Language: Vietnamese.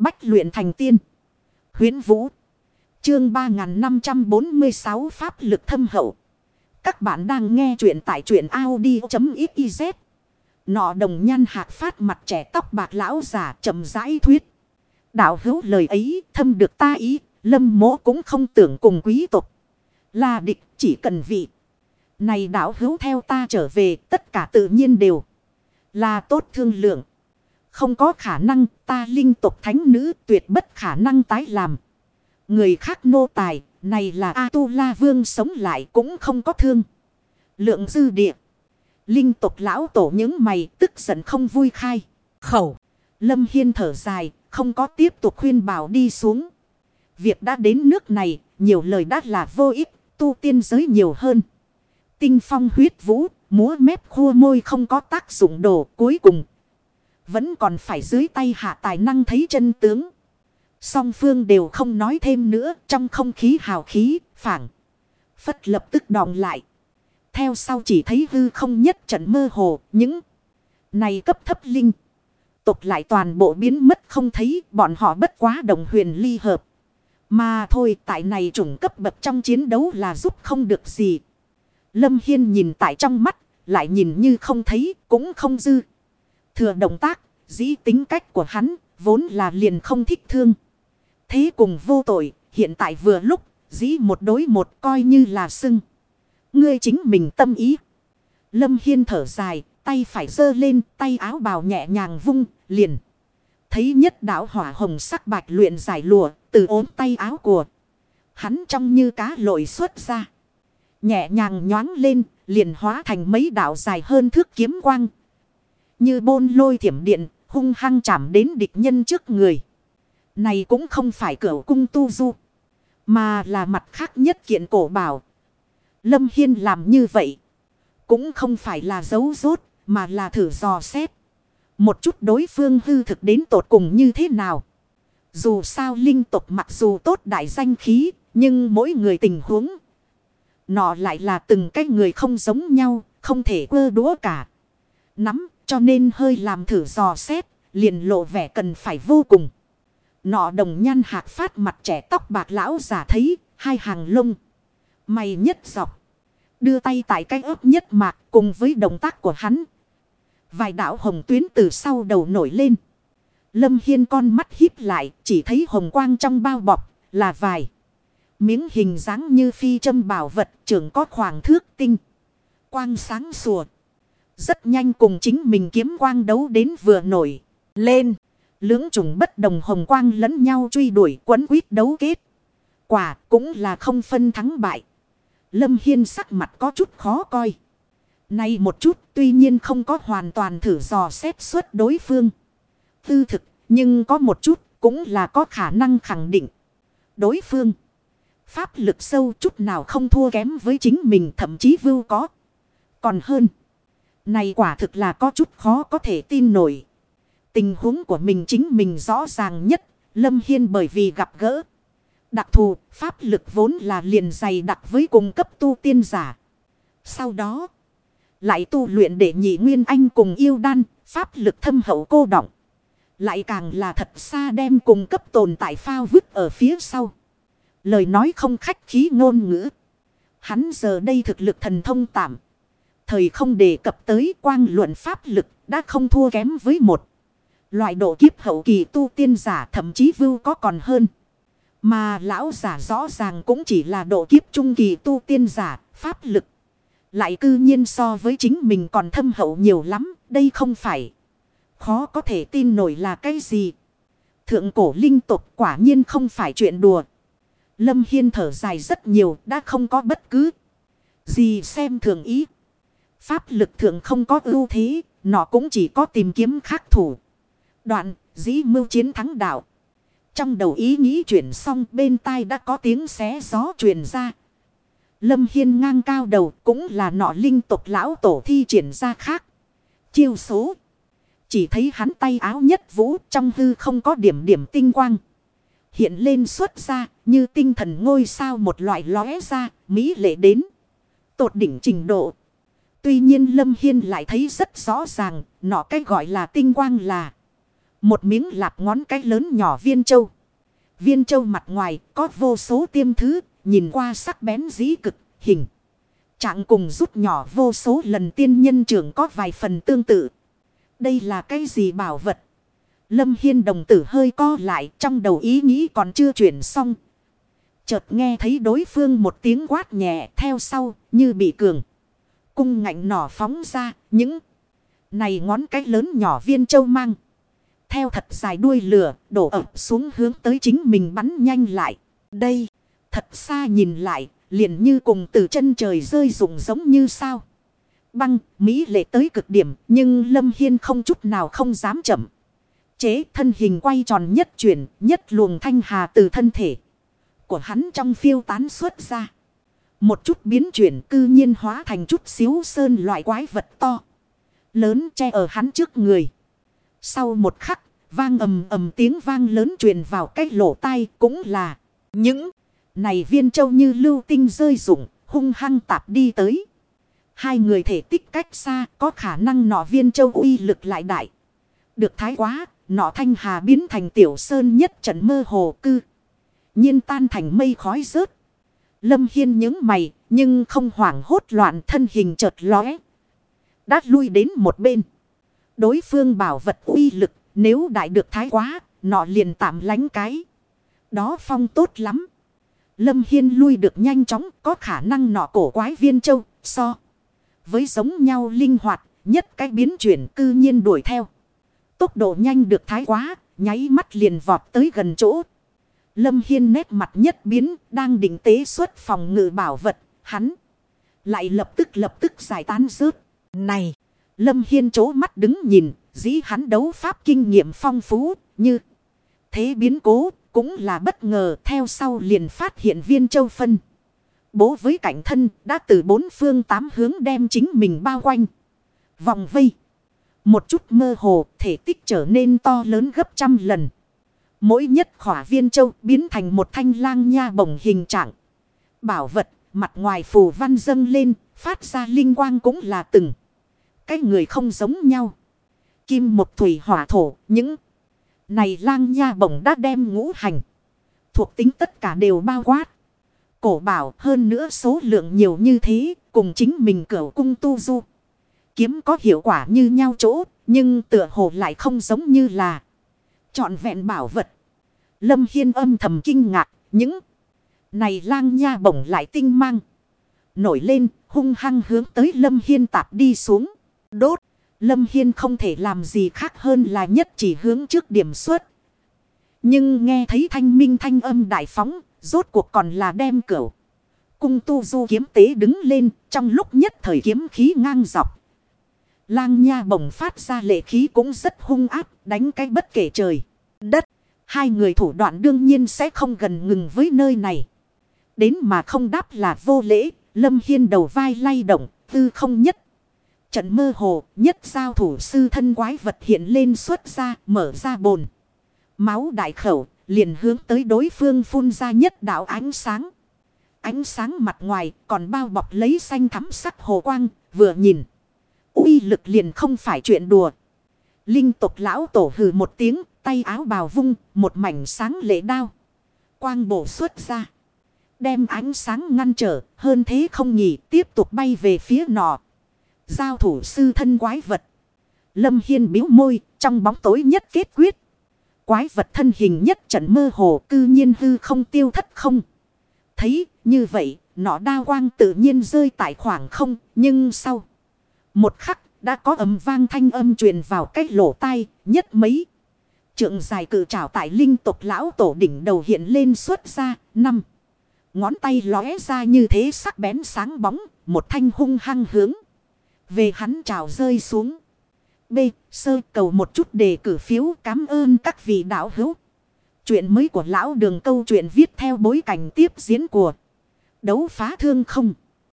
Bách luyện thành tiên. Huyến Vũ. Chương 3546 Pháp lực thâm hậu. Các bạn đang nghe truyện tại truyện Audi.xyz. Nọ đồng nhan hạc phát mặt trẻ tóc bạc lão già chậm rãi thuyết. Đạo hữu lời ấy thâm được ta ý. Lâm mỗ cũng không tưởng cùng quý tộc. Là địch chỉ cần vị. Này đạo hữu theo ta trở về, tất cả tự nhiên đều. Là tốt thương lượng. Không có khả năng ta linh tục thánh nữ tuyệt bất khả năng tái làm. Người khác nô tài, này là A-tu-la vương sống lại cũng không có thương. Lượng dư địa. Linh tục lão tổ những mày tức giận không vui khai. Khẩu. Lâm Hiên thở dài, không có tiếp tục khuyên bảo đi xuống. Việc đã đến nước này, nhiều lời đắt là vô ích, tu tiên giới nhiều hơn. Tinh phong huyết vũ, múa mép khua môi không có tác dụng đồ cuối cùng. Vẫn còn phải dưới tay hạ tài năng thấy chân tướng. Song phương đều không nói thêm nữa trong không khí hào khí, phảng. Phất lập tức đọng lại. Theo sau chỉ thấy hư không nhất trận mơ hồ, những này cấp thấp linh. Tục lại toàn bộ biến mất không thấy, bọn họ bất quá đồng huyền ly hợp. Mà thôi tại này chủng cấp bậc trong chiến đấu là giúp không được gì. Lâm Hiên nhìn tại trong mắt, lại nhìn như không thấy, cũng không dư. Thừa động tác, dĩ tính cách của hắn, vốn là liền không thích thương. Thế cùng vô tội, hiện tại vừa lúc, dĩ một đối một coi như là sưng. Ngươi chính mình tâm ý. Lâm Hiên thở dài, tay phải giơ lên, tay áo bào nhẹ nhàng vung, liền. Thấy nhất đạo hỏa hồng sắc bạch luyện giải lùa, từ ốm tay áo của. Hắn trông như cá lội xuất ra. Nhẹ nhàng nhoáng lên, liền hóa thành mấy đạo dài hơn thước kiếm quang. Như bôn lôi thiểm điện, hung hăng chạm đến địch nhân trước người. Này cũng không phải cửa cung tu du. Mà là mặt khác nhất kiện cổ bảo. Lâm Hiên làm như vậy. Cũng không phải là giấu rốt. Mà là thử dò xét. Một chút đối phương hư thực đến tột cùng như thế nào. Dù sao linh tục mặc dù tốt đại danh khí. Nhưng mỗi người tình huống. Nọ lại là từng cái người không giống nhau. Không thể quơ đũa cả. Nắm cho nên hơi làm thử dò xét. Liền lộ vẻ cần phải vô cùng. Nọ đồng nhan hạc phát mặt trẻ tóc bạc lão giả thấy, hai hàng lông. Mày nhất dọc. Đưa tay tại cái ớp nhất mạc cùng với động tác của hắn. Vài đạo hồng tuyến từ sau đầu nổi lên. Lâm Hiên con mắt híp lại, chỉ thấy hồng quang trong bao bọc, là vài. Miếng hình dáng như phi châm bảo vật, trưởng có khoảng thước tinh. Quang sáng sủa. Rất nhanh cùng chính mình kiếm quang đấu đến vừa nổi. Lên. Lưỡng trùng bất đồng hồng quang lẫn nhau truy đuổi quấn quýt đấu kết. Quả cũng là không phân thắng bại. Lâm Hiên sắc mặt có chút khó coi. Nay một chút, tuy nhiên không có hoàn toàn thử dò xét suốt đối phương. Tư thực, nhưng có một chút cũng là có khả năng khẳng định. Đối phương. Pháp lực sâu chút nào không thua kém với chính mình, thậm chí vưu có. Còn hơn. Này quả thực là có chút khó có thể tin nổi. Tình huống của mình chính mình rõ ràng nhất. Lâm Hiên bởi vì gặp gỡ. Đặc thù, pháp lực vốn là liền dày đặc với cùng cấp tu tiên giả. Sau đó, lại tu luyện để nhị nguyên anh cùng yêu đan, pháp lực thâm hậu cô động. Lại càng là thật xa đem cùng cấp tồn tại phao vứt ở phía sau. Lời nói không khách khí ngôn ngữ. Hắn giờ đây thực lực thần thông tạm. Thời không đề cập tới quang luận pháp lực đã không thua kém với một. Loại độ kiếp hậu kỳ tu tiên giả thậm chí vưu có còn hơn. Mà lão giả rõ ràng cũng chỉ là độ kiếp trung kỳ tu tiên giả, pháp lực. Lại cư nhiên so với chính mình còn thâm hậu nhiều lắm, đây không phải. Khó có thể tin nổi là cái gì. Thượng cổ linh tục quả nhiên không phải chuyện đùa. Lâm Hiên thở dài rất nhiều, đã không có bất cứ gì xem thường ý. Pháp lực thượng không có ưu thế, nó cũng chỉ có tìm kiếm khắc thủ. Đoạn, dĩ mưu chiến thắng đạo. Trong đầu ý nghĩ chuyển xong bên tai đã có tiếng xé gió truyền ra. Lâm Hiên ngang cao đầu cũng là nọ linh tục lão tổ thi triển ra khác. Chiêu số. Chỉ thấy hắn tay áo nhất vũ trong hư không có điểm điểm tinh quang. Hiện lên xuất ra như tinh thần ngôi sao một loại lóe ra mỹ lệ đến. Tột đỉnh trình độ. Tuy nhiên Lâm Hiên lại thấy rất rõ ràng nọ cái gọi là tinh quang là. Một miếng lạp ngón cái lớn nhỏ viên châu. Viên châu mặt ngoài có vô số tiêm thứ, nhìn qua sắc bén dĩ cực, hình. Trạng cùng rút nhỏ vô số lần tiên nhân trưởng có vài phần tương tự. Đây là cái gì bảo vật? Lâm Hiên đồng tử hơi co lại trong đầu ý nghĩ còn chưa chuyển xong. Chợt nghe thấy đối phương một tiếng quát nhẹ theo sau như bị cường. Cung ngạnh nỏ phóng ra những này ngón cái lớn nhỏ viên châu mang. Theo thật dài đuôi lửa đổ ập xuống hướng tới chính mình bắn nhanh lại. Đây thật xa nhìn lại liền như cùng từ chân trời rơi rụng giống như sao. Băng, Mỹ lệ tới cực điểm, nhưng Lâm Hiên không chút nào không dám chậm. Chế thân hình quay tròn nhất chuyển, nhất luồng thanh hà từ thân thể của hắn trong phiêu tán xuất ra. Một chút biến chuyển cư nhiên hóa thành chút xíu sơn loại quái vật to. Lớn che ở hắn trước người. Sau một khắc, vang ầm ầm tiếng vang lớn truyền vào cái lỗ tai cũng là những này viên châu như lưu tinh rơi rụng, hung hăng tạp đi tới. Hai người thể tích cách xa, có khả năng nọ viên châu uy lực lại đại. Được thái quá, nọ thanh hà biến thành tiểu sơn nhất trận mơ hồ cư. nhiên tan thành mây khói rớt. Lâm Hiên những mày, nhưng không hoảng hốt loạn thân hình chợt lóe. Đát lui đến một bên. Đối phương bảo vật uy lực, nếu đại được thái quá, nọ liền tạm lánh cái. Đó phong tốt lắm. Lâm Hiên lui được nhanh chóng có khả năng nọ cổ quái viên châu so. Với giống nhau linh hoạt nhất cái biến chuyển cư nhiên đuổi theo. Tốc độ nhanh được thái quá nháy mắt liền vọt tới gần chỗ. Lâm Hiên nét mặt nhất biến, đang định tế xuất phòng ngự bảo vật, hắn. Lại lập tức lập tức giải tán rớt. Này! Lâm Hiên chố mắt đứng nhìn, dĩ hắn đấu pháp kinh nghiệm phong phú, như thế biến cố, cũng là bất ngờ, theo sau liền phát hiện viên châu phân. Bố với cảnh thân đã từ bốn phương tám hướng đem chính mình bao quanh. Vòng vây. Một chút mơ hồ, thể tích trở nên to lớn gấp trăm lần. Mỗi nhất khỏa viên châu biến thành một thanh lang nha bổng hình trạng. Bảo vật, mặt ngoài phù văn dâng lên, phát ra linh quang cũng là từng. Cái người không giống nhau. Kim một thủy hỏa thổ, những này lang nha bổng đã đem ngũ hành. Thuộc tính tất cả đều bao quát. Cổ bảo hơn nữa số lượng nhiều như thế. Cùng chính mình cửa cung tu du. Kiếm có hiệu quả như nhau chỗ. Nhưng tựa hồ lại không giống như là. Chọn vẹn bảo vật. Lâm Hiên âm thầm kinh ngạc. Những này lang nha bổng lại tinh mang. Nổi lên hung hăng hướng tới Lâm Hiên tạp đi xuống. Đốt. Lâm Hiên không thể làm gì khác hơn là nhất chỉ hướng trước điểm xuất. Nhưng nghe thấy thanh minh thanh âm đại phóng, rốt cuộc còn là đem cửu. Cung tu du kiếm tế đứng lên trong lúc nhất thời kiếm khí ngang dọc. Lang nha bổng phát ra lệ khí cũng rất hung áp, đánh cái bất kể trời, đất. Hai người thủ đoạn đương nhiên sẽ không gần ngừng với nơi này. Đến mà không đáp là vô lễ, Lâm Hiên đầu vai lay động, tư không nhất. Trận mơ hồ, nhất giao thủ sư thân quái vật hiện lên xuất ra, mở ra bồn. Máu đại khẩu, liền hướng tới đối phương phun ra nhất đạo ánh sáng. Ánh sáng mặt ngoài còn bao bọc lấy xanh thắm sắc hồ quang, vừa nhìn uy lực liền không phải chuyện đùa. Linh tục lão tổ hừ một tiếng, tay áo bào vung, một mảnh sáng lệ đao. Quang bổ xuất ra. Đem ánh sáng ngăn trở, hơn thế không nhỉ, tiếp tục bay về phía nọ. Giao thủ sư thân quái vật. Lâm Hiên biếu môi, trong bóng tối nhất kết quyết. Quái vật thân hình nhất trận mơ hồ cư nhiên hư không tiêu thất không. Thấy như vậy, nọ đa quang tự nhiên rơi tại khoảng không, nhưng sau. Một khắc, đã có âm vang thanh âm truyền vào cái lỗ tai, nhất mấy. Trượng dài cự trảo tại linh tục lão tổ đỉnh đầu hiện lên xuất ra, năm. Ngón tay lóe ra như thế sắc bén sáng bóng, một thanh hung hăng hướng. Về hắn trào rơi xuống. B. Sơ cầu một chút đề cử phiếu cảm ơn các vị đạo hữu. Chuyện mới của lão đường câu chuyện viết theo bối cảnh tiếp diễn của đấu phá thương không.